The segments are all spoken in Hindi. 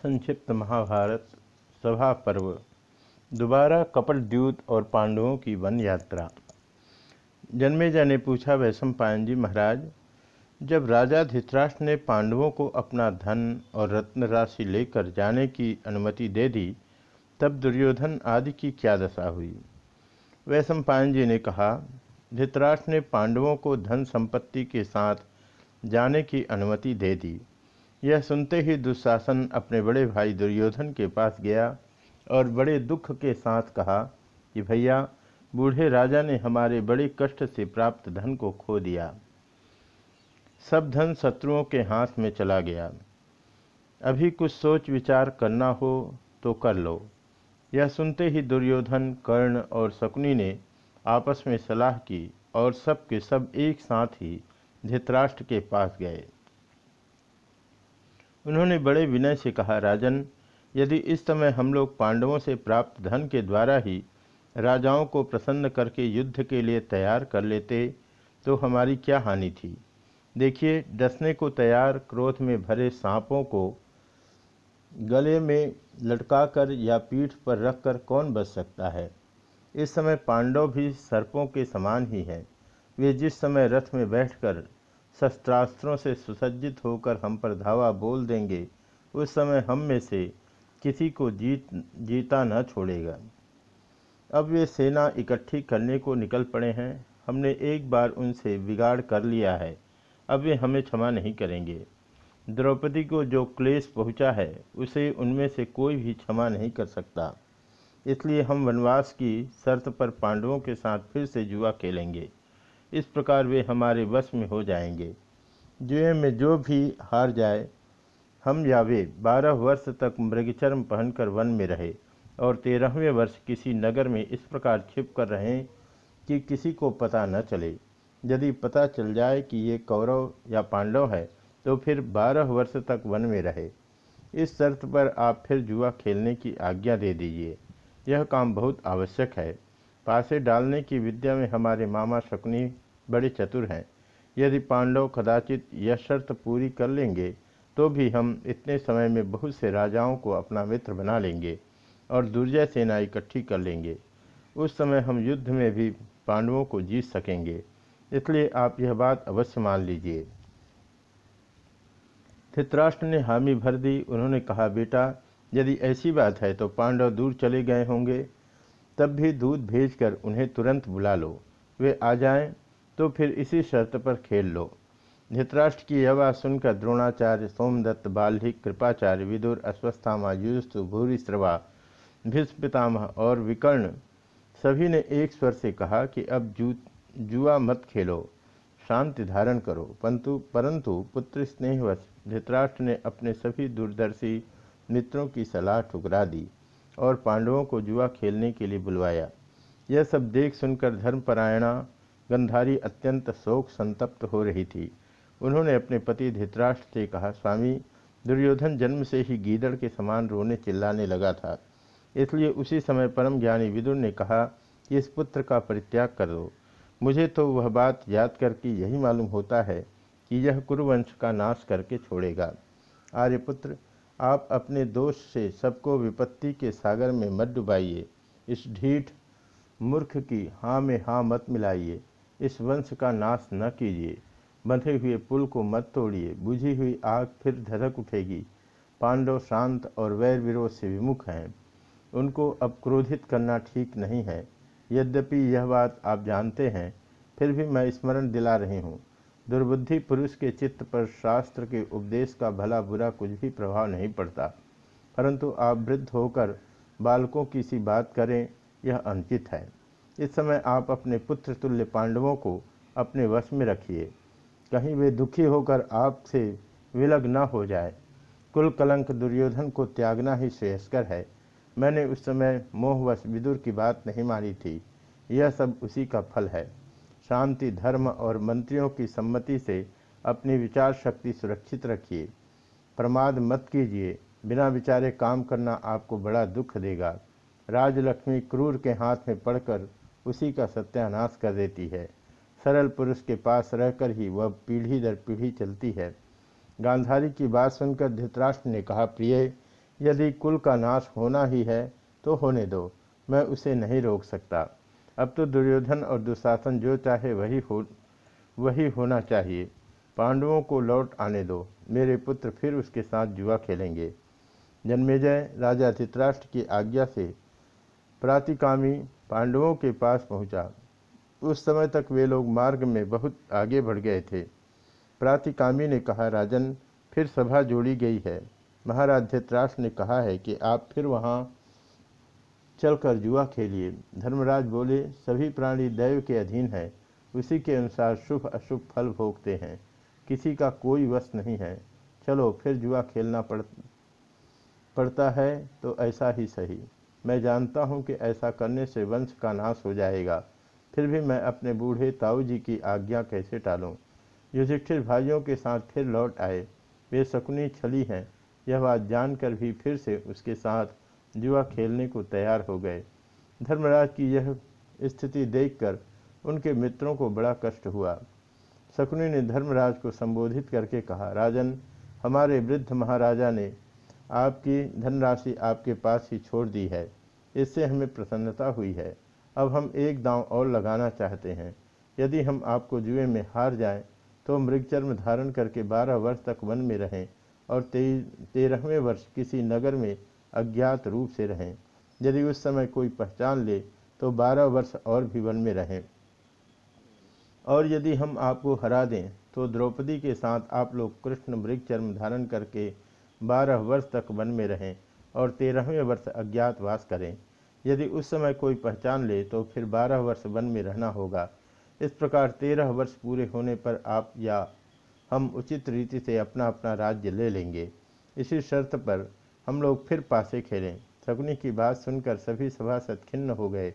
संक्षिप्त महाभारत, सभा पर्व, दोबारा कपटद्यूत और पांडवों की वन यात्रा। जन्मेजा ने पूछा वैश्व पायन जी महाराज, जब राजा धित्राष्ट्र ने पांडवों को अपना धन और रत्न राशि लेकर जाने की अनुमति दे दी, तब दुर्योधन आदि की क्या दशा हुई? वैश्व पायन जी ने कहा, धित्राष्ट्र ने पांडवों को धन संपत्ति के साथ जाने की अनुमति दे दी। यह सुनते ही दुशासन अपने बड़े भाई दुर्योधन के पास गया और बड़े दुख के साथ कहा कि भैया, बूढ़े राजा ने हमारे बड़े कष्ट से प्राप्त धन को खो दिया। सब धन शत्रुओं के हाथ में चला गया। अभी कुछ सोच विचार करना हो तो कर लो। यह सुनते ही दुर्योधन, कर्ण और शकुनी ने आपस में सलाह की और सब के सब एक साथ ही धृतराष्ट्र के पास गए। उन्होंने बड़े विनय से कहा, राजन, यदि इस समय हम लोग पांडवों से प्राप्त धन के द्वारा ही राजाओं को प्रसन्न करके युद्ध के लिए तैयार कर लेते तो हमारी क्या हानि थी? देखिए, डसने को तैयार, क्रोध में भरे सांपों को गले में लटकाकर या पीठ पर रखकर कौन बच सकता है? इस समय पांडव भी सर्पों के समान ही हैं। वे जिस समय रथ में बैठकर शस्त्रास्त्रों से सुसज्जित होकर हम पर धावा बोल देंगे, उस समय हम में से किसी को जीत, जीता न छोड़ेगा। अब वे सेना इकट्ठी करने को निकल पड़े हैं। हमने एक बार उनसे बिगाड़ कर लिया है। अब वे हमें क्षमा नहीं करेंगे। द्रौपदी को जो क्लेश पहुँचा है, उसे उनमें से कोई भी क्षमा नहीं कर सकता। इसलिए हम वनवास की शर्त पर पांडवों के साथ फिर से जुआ खेलेंगे। इस प्रकार वे हमारे वश में हो जाएँगे। जुए में जो भी हार जाए, हम या वे बारह वर्ष तक मृगचर्म पहनकर वन में रहे और तेरहवें वर्ष किसी नगर में इस प्रकार छिप कर रहें कि किसी को पता न चले। यदि पता चल जाए कि ये कौरव या पांडव है तो फिर बारह वर्ष तक वन में रहे। इस शर्त पर आप फिर जुआ खेलने की आज्ञा दे दीजिए। यह काम बहुत आवश्यक है। पासे डालने की विद्या में हमारे मामा शकुनी बड़े चतुर हैं। यदि पांडव कदाचित यह शर्त पूरी कर लेंगे तो भी हम इतने समय में बहुत से राजाओं को अपना मित्र बना लेंगे और दुर्जय सेना इकट्ठी कर लेंगे। उस समय हम युद्ध में भी पांडवों को जीत सकेंगे। इसलिए आप यह बात अवश्य मान लीजिए। धृतराष्ट्र ने हामी भर दी। उन्होंने कहा, बेटा, यदि ऐसी बात है तो पांडव दूर चले गए होंगे। तब भी दूध भेजकर उन्हें तुरंत बुला लो। वे आ जाएँ। तो फिर इसी शर्त पर खेल लो। धृतराष्ट्र की यह बात सुनकर द्रोणाचार्य, सोमदत्त, बाल्हिक, कृपाचार्य, विदुर, अश्वस्थामा युस्तु भूरिश्रवा भीष्म पितामह और विकर्ण सभी ने एक स्वर से कहा कि अब जू, जुआ मत खेलो, शांति धारण करो। परंतु परंतु पुत्र स्नेहवश धृतराष्ट्र ने अपने सभी दूरदर्शी मित्रों की सलाह ठुकरा दी और पांडवों को जुआ खेलने के लिए बुलवाया। यह सब देख सुनकर धर्मपरायणा गंधारी अत्यंत शोक संतप्त हो रही थी। उन्होंने अपने पति धृतराष्ट्र से कहा, स्वामी, दुर्योधन जन्म से ही गीदड़ के समान रोने चिल्लाने लगा था। इसलिए उसी समय परम ज्ञानी विदुर ने कहा कि इस पुत्र का परित्याग कर दो। मुझे तो वह बात याद करके यही मालूम होता है कि यह कुरुवंश का नाश करके छोड़ेगा। आर्यपुत्र आप अपने दोष से सबको विपत्ति के सागर में मत डुबाइए। इस ढीठ मूर्ख की हाँ में हाँ मत मिलाइए। इस वंश का नाश न कीजिए। बंधे हुए पुल को मत तोड़िए। बुझी हुई आग फिर धधक उठेगी। पांडव शांत और वैर विरोध से विमुख हैं। उनको अब क्रोधित करना ठीक नहीं है। यद्यपि यह बात आप जानते हैं, फिर भी मैं स्मरण दिला रही हूँ। दुर्बुद्धि पुरुष के चित्त पर शास्त्र के उपदेश का भला बुरा कुछ भी प्रभाव नहीं पड़ता। परंतु आप वृद्ध होकर बालकों की सी बात करें, यह अनुचित है। इस समय आप अपने पुत्र तुल्य पांडवों को अपने वश में रखिए। कहीं वे दुखी होकर आपसे विलग न हो जाए। कुल कलंक दुर्योधन को त्यागना ही श्रेयस्कर है। मैंने उस समय मोहवश विदुर की बात नहीं मानी थी। यह सब उसी का फल है। शांति, धर्म और मंत्रियों की सम्मति से अपनी विचार शक्ति सुरक्षित रखिए। प्रमाद मत कीजिए। बिना विचारे काम करना आपको बड़ा दुख देगा। राजलक्ष्मी क्रूर के हाथ में पड़कर उसी का सत्यानाश कर देती है। सरल पुरुष के पास रहकर ही वह पीढ़ी दर पीढ़ी चलती है। गांधारी की बात सुनकर धृतराष्ट्र ने कहा, प्रिय, यदि कुल का नाश होना ही है तो होने दो, मैं उसे नहीं रोक सकता। अब तो दुर्योधन और दुशासन जो चाहे वही हो, वही होना चाहिए। पांडवों को लौट आने दो, मेरे पुत्र फिर उसके साथ जुआ खेलेंगे। जन्मेजय राजा धित्राष्ट्र की आज्ञा से प्रातिकामी पांडवों के पास पहुँचा। उस समय तक वे लोग मार्ग में बहुत आगे बढ़ गए थे। प्रातिकामी ने कहा, राजन, फिर सभा जोड़ी गई है। महाराज धित्राष्ट्र ने कहा है कि आप फिर वहाँ चलकर जुआ खेलिए। धर्मराज बोले, सभी प्राणी दैव के अधीन है। उसी के अनुसार शुभ, अशुभ फल भोगते हैं। किसी का कोई वश नहीं है। चलो, फिर जुआ खेलना पड़, पड़ता है तो ऐसा ही सही। मैं जानता हूँ कि ऐसा करने से वंश का नाश हो जाएगा। फिर भी मैं अपने बूढ़े ताऊ जी की आज्ञा कैसे टालूँ? युधिष्ठिर भाइयों के साथ फिर लौट आए। वे शकुनी छली हैं। यह बात जानकर भी फिर से उसके साथ जुआ खेलने को तैयार हो गए। धर्मराज की यह स्थिति देखकर उनके मित्रों को बड़ा कष्ट हुआ। शकुनी ने धर्मराज को संबोधित करके कहा, राजन, हमारे वृद्ध महाराजा ने आपकी धनराशि आपके पास ही छोड़ दी है। इससे हमें प्रसन्नता हुई है। अब हम एक दांव और लगाना चाहते हैं। यदि हम आपको जुए में हार जाएँ तो मृगचर्म धारण करके बारह वर्ष तक वन में रहें और तेरहवें वर्ष किसी नगर में अज्ञात रूप से रहें। यदि उस समय कोई पहचान ले तो बारह वर्ष और भी वन में रहें। और यदि हम आपको हरा दें तो द्रौपदी के साथ आप लोग कृष्ण मृग चर्म धारण करके बारह वर्ष तक वन में रहें और तेरहवें वर्ष अज्ञातवास करें। यदि उस समय कोई पहचान ले तो फिर बारह वर्ष वन में रहना होगा। इस प्रकार तेरह वर्ष पूरे होने पर आप या हम उचित रीति से अपना अपना राज्य ले लेंगे। इसी शर्त पर हम लोग फिर पासे खेलें। शकुनी की बात सुनकर सभी सभासद खिन्न हो गए।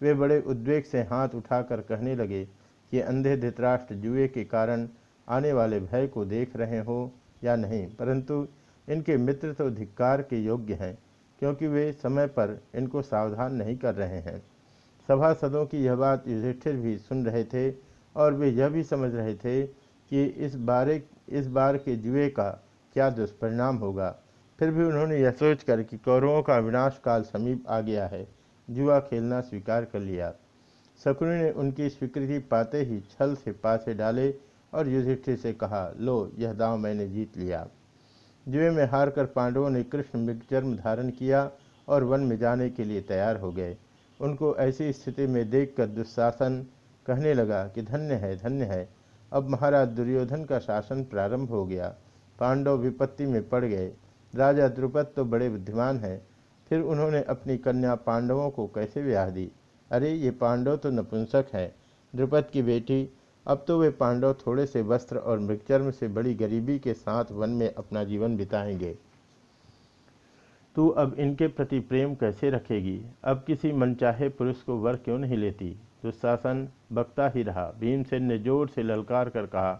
वे बड़े उद्वेग से हाथ उठाकर कहने लगे कि अंधे धृतराष्ट्र जुए के कारण आने वाले भय को देख रहे हो या नहीं। परंतु इनके मित्र तो धिक्कार के योग्य हैं, क्योंकि वे समय पर इनको सावधान नहीं कर रहे हैं। सभासदों की यह बात युधिष्ठिर भी सुन रहे थे और वे यह भी समझ रहे थे कि इस बारे, इस बार के जुए का क्या दुष्परिणाम होगा। फिर भी उन्होंने यह सोचकर कि कौरवों का विनाश काल समीप आ गया है, जुआ खेलना स्वीकार कर लिया। शकुनी ने उनकी स्वीकृति पाते ही छल से पासे डाले और युधिष्ठिर से कहा, लो, यह दाव मैंने जीत लिया। जुए में हार कर पांडवों ने कृष्ण मृगचर्म धारण किया और वन में जाने के लिए तैयार हो गए। उनको ऐसी स्थिति में देखकर दुशासन कहने लगा कि धन्य है धन्य है। अब महाराज दुर्योधन का शासन प्रारंभ हो गया। पांडव विपत्ति में पड़ गए। राजा द्रुपद तो बड़े बुद्धिमान हैं। फिर उन्होंने अपनी कन्या पांडवों को कैसे ब्याह दी? अरे, ये पांडव तो नपुंसक है। द्रुपद की बेटी अब तो वे पांडव थोड़े से वस्त्र और मृगचर्म से बड़ी गरीबी के साथ वन में अपना जीवन बिताएँगे। तू अब इनके प्रति प्रेम कैसे रखेगी? अब किसी मनचाहे पुरुष को वर क्यों नहीं लेती? दुशासन बकता ही रहा। भीमसेन ने ज़ोर से ललकार कर कहा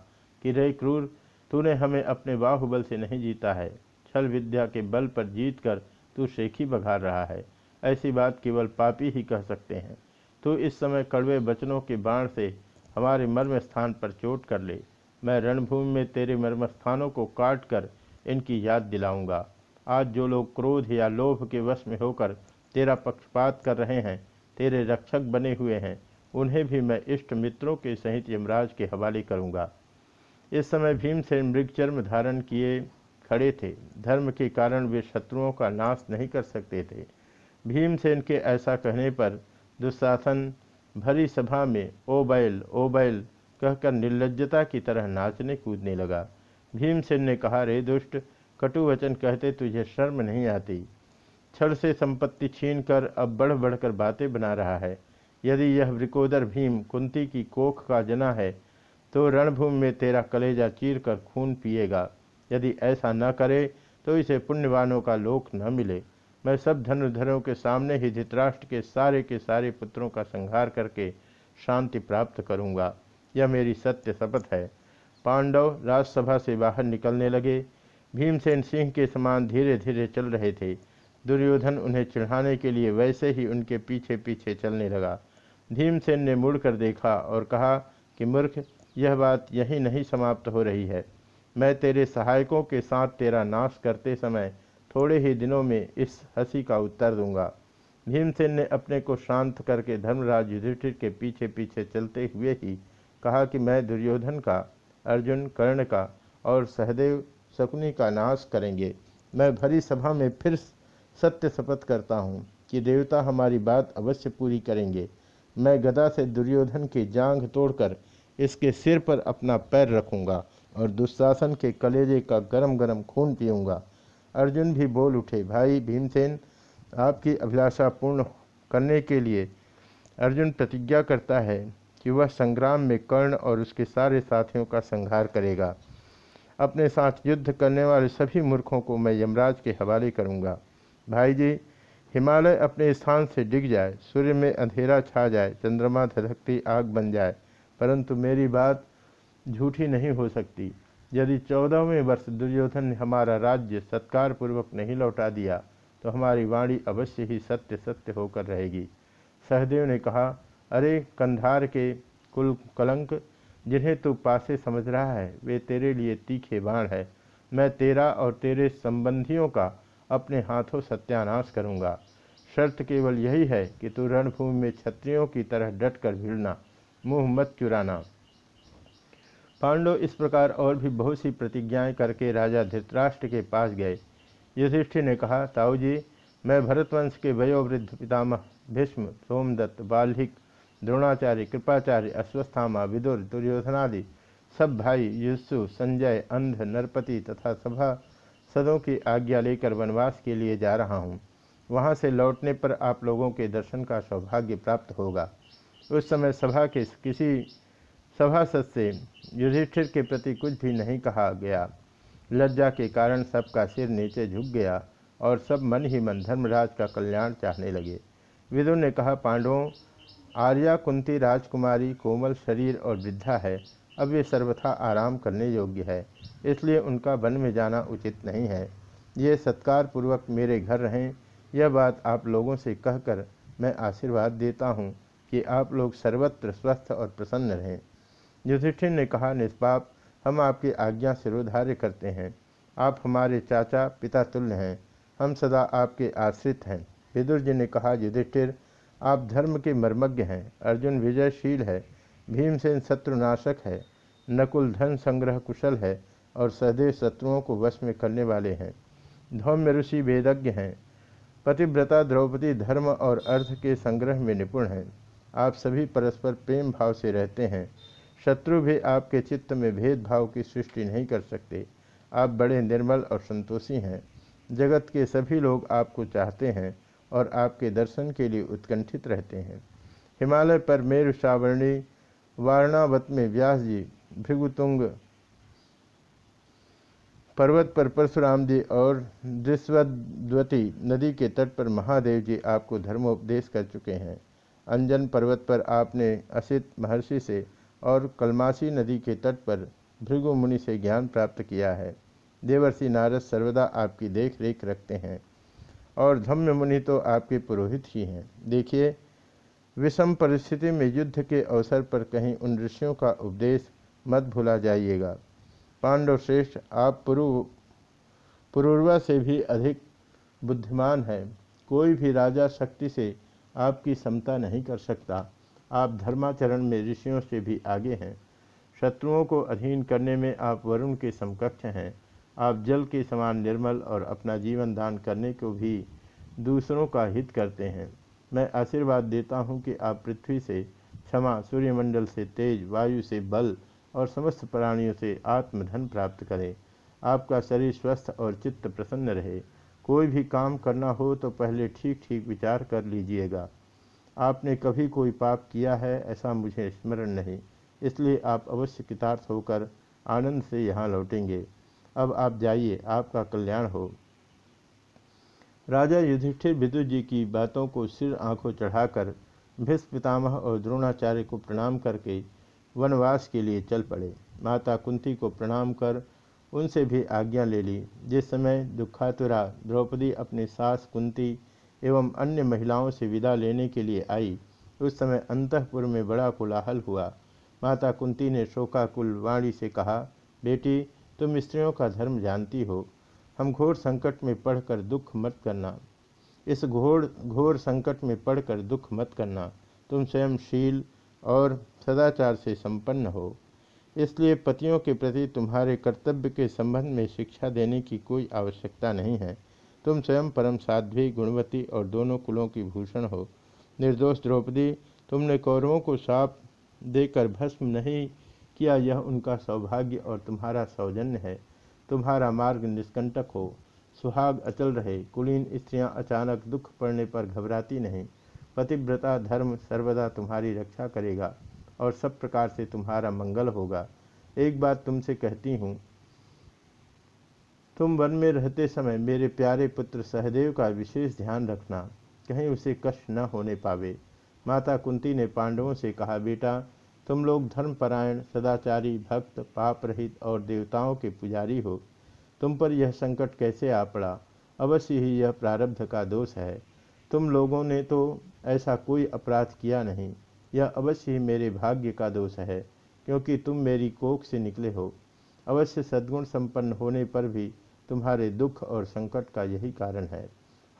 कि, रे क्रूर, तूने हमें अपने बाहुबल से नहीं जीता है। छल विद्या के बल पर जीत कर तू शेखी बघार रहा है। ऐसी बात केवल पापी ही कह सकते हैं। तू इस समय कड़वे बचनों के बाण से हमारे मर्म स्थान पर चोट कर ले। मैं रणभूमि में तेरे मर्म स्थानों को काट कर इनकी याद दिलाऊँगा। आज जो लोग क्रोध या लोभ के वश में होकर तेरा पक्षपात कर रहे हैं, तेरे रक्षक बने हुए हैं, उन्हें भी मैं इष्ट मित्रों के सहित यमराज के हवाले करूँगा। इस समय भीम से मृगचर्म धारण किए खड़े थे। धर्म के कारण वे शत्रुओं का नाश नहीं कर सकते थे। भीमसेन के ऐसा कहने पर दुशासन भरी सभा में ओ बैल ओ बैल, कहकर निर्लजता की तरह नाचने कूदने लगा। भीमसेन ने कहा, रे दुष्ट, कटु वचन कहते तुझे शर्म नहीं आती। छड़ से संपत्ति छीन कर अब बढ़ बढ़कर बातें बना रहा है। यदि यह वृकोदर भीम कुंती की कोख का जना है तो रणभूमि में तेरा कलेजा चीर कर खून पिएगा। यदि ऐसा न करे तो इसे पुण्यवानों का लोक न मिले। मैं सब धनुधरों के सामने ही धित्राष्ट्र के सारे के सारे पुत्रों का संहार करके शांति प्राप्त करूँगा। यह मेरी सत्य शपथ है। पांडव राजसभा से बाहर निकलने लगे। भीमसेन सिंह के समान धीरे धीरे चल रहे थे। दुर्योधन उन्हें चढ़ाने के लिए वैसे ही उनके पीछे पीछे चलने लगा। भीमसेन ने मुड़कर देखा और कहा कि मूर्ख, यह बात यही नहीं समाप्त हो रही है। मैं तेरे सहायकों के साथ तेरा नाश करते समय थोड़े ही दिनों में इस हँसी का उत्तर दूँगा। भीमसेन ने अपने को शांत करके धर्मराज युधिष्ठिर के पीछे पीछे चलते हुए ही कहा कि मैं दुर्योधन का, अर्जुन कर्ण का और सहदेव शकुनी का नाश करेंगे। मैं भरी सभा में फिर सत्य शपथ करता हूँ कि देवता हमारी बात अवश्य पूरी करेंगे। मैं गदा से दुर्योधन की जांघ तोड़कर इसके सिर पर अपना पैर रखूँगा और दुशासन के कलेजे का गरम गरम खून पीऊँगा। अर्जुन भी बोल उठे, भाई भीमसेन, आपकी अभिलाषा पूर्ण करने के लिए अर्जुन प्रतिज्ञा करता है कि वह संग्राम में कर्ण और उसके सारे साथियों का संहार करेगा। अपने साथ युद्ध करने वाले सभी मूर्खों को मैं यमराज के हवाले करूँगा। भाई जी, हिमालय अपने स्थान से डिग जाए, सूर्य में अंधेरा छा जाए, चंद्रमा धधकती आग बन जाए, परंतु मेरी बात झूठी नहीं हो सकती। यदि चौदहवें वर्ष दुर्योधन ने हमारा राज्य सत्कार पूर्वक नहीं लौटा दिया तो हमारी वाणी अवश्य ही सत्य सत्य होकर रहेगी। सहदेव ने कहा, अरे कंधार के कुल कलंक, जिन्हें तू पासे समझ रहा है, वे तेरे लिए तीखे बाण है। मैं तेरा और तेरे संबंधियों का अपने हाथों सत्यानाश करूँगा। शर्त केवल यही है कि तू रणभूमि में क्षत्रियों की तरह डट कर भिड़ना, मुँह मत चुराना। पांडव इस प्रकार और भी बहुत सी प्रतिज्ञाएँ करके राजा धृतराष्ट्र के पास गए। युधिष्ठिर ने कहा, ताऊ जी, मैं भरतवंश के वयोवृद्ध पितामह, भीष्म, सोमदत्त, बाल्हिक, द्रोणाचार्य, कृपाचार्य, अश्वस्थामा, विदुर, दुर्योधनादि, सब भाई युसु, संजय, अंध, नरपति तथा सभा सदों की आज्ञा लेकर वनवास के लिए जा रहा हूँ। वहाँ से लौटने पर आप लोगों के दर्शन का सौभाग्य प्राप्त होगा। उस समय सभा के किसी सभासद से युधिष्ठिर के प्रति कुछ भी नहीं कहा गया। लज्जा के कारण सबका सिर नीचे झुक गया और सब मन ही मन धर्मराज का कल्याण चाहने लगे। विदुर ने कहा, पांडवों, आर्या कुंती राजकुमारी कोमल शरीर और वृद्धा है। अब वे सर्वथा आराम करने योग्य है। इसलिए उनका वन में जाना उचित नहीं है। ये सत्कार पूर्वक मेरे घर रहें। यह बात आप लोगों से कहकर मैं आशीर्वाद देता हूँ कि आप लोग सर्वत्र स्वस्थ और प्रसन्न रहें। युधिष्ठिर ने कहा, निष्पाप, हम आपकी आज्ञा सिरोधार्य करते हैं। आप हमारे चाचा पिता तुल्य हैं। हम सदा आपके आश्रित हैं। विदुर जी ने कहा, युधिष्ठिर, आप धर्म के मर्मज्ञ हैं। अर्जुन विजयशील है। भीमसेन शत्रुनाशक है। नकुल धन संग्रह कुशल है और सहदेव शत्रुओं को वश में करने वाले हैं। धौम्य ऋषि वेदज्ञ हैं। पतिव्रता द्रौपदी धर्म और अर्थ के संग्रह में निपुण हैं। आप सभी परस्पर प्रेम भाव से रहते हैं। शत्रु भी आपके चित्त में भेदभाव की सृष्टि नहीं कर सकते। आप बड़े निर्मल और संतोषी हैं। जगत के सभी लोग आपको चाहते हैं और आपके दर्शन के लिए उत्कंठित रहते हैं। हिमालय पर मेरु सावरणी, वारणावत में व्यास जी, भृगुतुंग पर्वत पर परशुराम जी और दृश्वद्वती नदी के तट पर महादेव जी आपको धर्मोपदेश कर चुके हैं। अंजन पर्वत पर आपने असित महर्षि से और कलमासी नदी के तट पर भृगु मुनि से ज्ञान प्राप्त किया है। देवर्षि नारद सर्वदा आपकी देख रेख रखते हैं और धम्य मुनि तो आपके पुरोहित ही हैं। देखिए, विषम परिस्थिति में युद्ध के अवसर पर कहीं उन ऋषियों का उपदेश मत भुला जाइएगा। पांडव श्रेष्ठ, आप पुरु, पुरुर्वा से भी अधिक बुद्धिमान है। कोई भी राजा शक्ति से आपकी समता नहीं कर सकता। आप धर्माचरण में ऋषियों से भी आगे हैं। शत्रुओं को अधीन करने में आप वरुण के समकक्ष हैं। आप जल के समान निर्मल और अपना जीवन दान करने को भी दूसरों का हित करते हैं। मैं आशीर्वाद देता हूँ कि आप पृथ्वी से क्षमा, सूर्यमंडल से तेज, वायु से बल और समस्त प्राणियों से आत्मधन प्राप्त करें। आपका शरीर स्वस्थ और चित्त प्रसन्न रहे। कोई भी काम करना हो तो पहले ठीक ठीक विचार कर लीजिएगा। आपने कभी कोई पाप किया है, ऐसा मुझे स्मरण नहीं। इसलिए आप अवश्य कितार्थ होकर आनंद से यहाँ लौटेंगे। अब आप जाइए, आपका कल्याण हो। राजा युधिष्ठिर विदुर जी की बातों को सिर आँखों चढ़ाकर भीष्म पितामह और द्रोणाचार्य को प्रणाम करके वनवास के लिए चल पड़े। माता कुंती को प्रणाम कर उनसे भी आज्ञा ले ली। जिस समय दुखातुरा द्रौपदी अपनी सास कुंती एवं अन्य महिलाओं से विदा लेने के लिए आई। उस समय अंतपुर में बड़ा कोलाहल हुआ। माता कुंती ने शोकाकुल वाणी से कहा, बेटी, तुम स्त्रियों का धर्म जानती हो। हम घोर संकट में पढ़कर दुख मत करना। इस घोर घोर संकट में पढ़कर दुख मत करना। तुम स्वयं शील और सदाचार से संपन्न हो। इसलिए पतियों के प्रति तुम्हारे कर्तव्य के संबंध में शिक्षा देने की कोई आवश्यकता नहीं है। तुम स्वयं परम साध्वी, गुणवती और दोनों कुलों की भूषण हो। निर्दोष द्रौपदी, तुमने कौरवों को साप देकर भस्म नहीं किया, यह उनका सौभाग्य और तुम्हारा सौजन्य है। तुम्हारा मार्ग निष्कंटक हो। सुहाग अचल रहे। कुलीन स्त्रियाँ अचानक दुख पड़ने पर घबराती नहीं। पतिव्रता धर्म सर्वदा तुम्हारी रक्षा करेगा और सब प्रकार से तुम्हारा मंगल होगा। एक बात तुमसे कहती हूँ तुम वन में रहते समय मेरे प्यारे पुत्र सहदेव का विशेष ध्यान रखना, कहीं उसे कष्ट न होने पावे। माता कुंती ने पांडवों से कहा, बेटा, तुम लोग धर्मपरायण, सदाचारी, भक्त पाप रहित और देवताओं के पुजारी हो। तुम पर यह संकट कैसे आ पड़ा? अवश्य ही यह प्रारब्ध का दोष है। तुम लोगों ने तो ऐसा कोई अपराध किया नहीं। यह अवश्य ही मेरे भाग्य का दोष है, क्योंकि तुम मेरी कोख से निकले हो। अवश्य सद्गुण संपन्न होने पर भी तुम्हारे दुख और संकट का यही कारण है।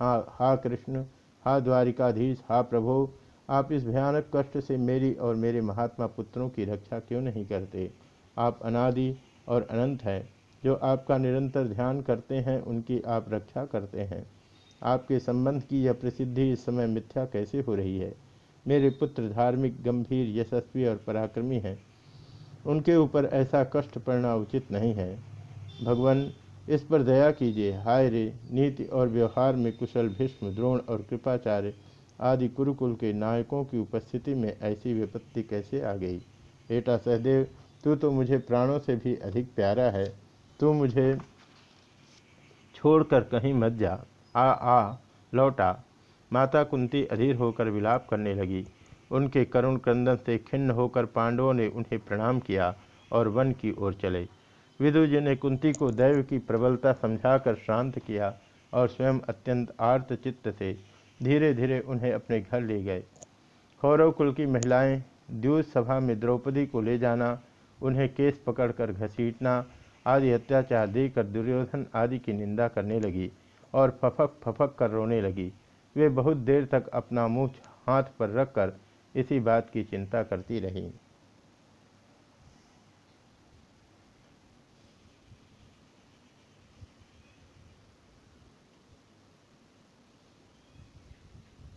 हाँ हा कृष्ण, हा द्वारिकाधीश, हा प्रभो, आप इस भयानक कष्ट से मेरी और मेरे महात्मा पुत्रों की रक्षा क्यों नहीं करते? आप अनादि और अनंत हैं। जो आपका निरंतर ध्यान करते हैं, उनकी आप रक्षा करते हैं। आपके संबंध की यह प्रसिद्धि इस समय मिथ्या कैसे हो रही है? मेरे पुत्र धार्मिक, गंभीर, यशस्वी और पराक्रमी हैं। उनके ऊपर ऐसा कष्ट पड़ना उचित नहीं है। भगवान इस पर दया कीजिए। हाय रे, नीति और व्यवहार में कुशल, भीष्म, द्रोण और कृपाचार्य आदि कुरुकुल के नायकों की उपस्थिति में ऐसी विपत्ति कैसे आ गई? बेटा सहदेव, तू तो मुझे प्राणों से भी अधिक प्यारा है। तू मुझे छोड़कर कहीं मत जा। आ आ, लौटा। माता कुंती अधीर होकर विलाप करने लगी। उनके करुण क्रंदन से खिन्न होकर पांडवों ने उन्हें प्रणाम किया और वन की ओर चले। विदु जी ने कुंती को दैव की प्रबलता समझाकर शांत किया और स्वयं अत्यंत आर्त चित्त से धीरे धीरे उन्हें अपने घर ले गए। कौरव कुल की महिलाएँ द्यूत सभा में द्रौपदी को ले जाना, उन्हें केस पकड़कर घसीटना आदि अत्याचार देकर दुर्योधन आदि की निंदा करने लगी और फफक फफक कर रोने लगी। वे बहुत देर तक अपना मुँह हाथ पर रखकर इसी बात की चिंता करती रहीं।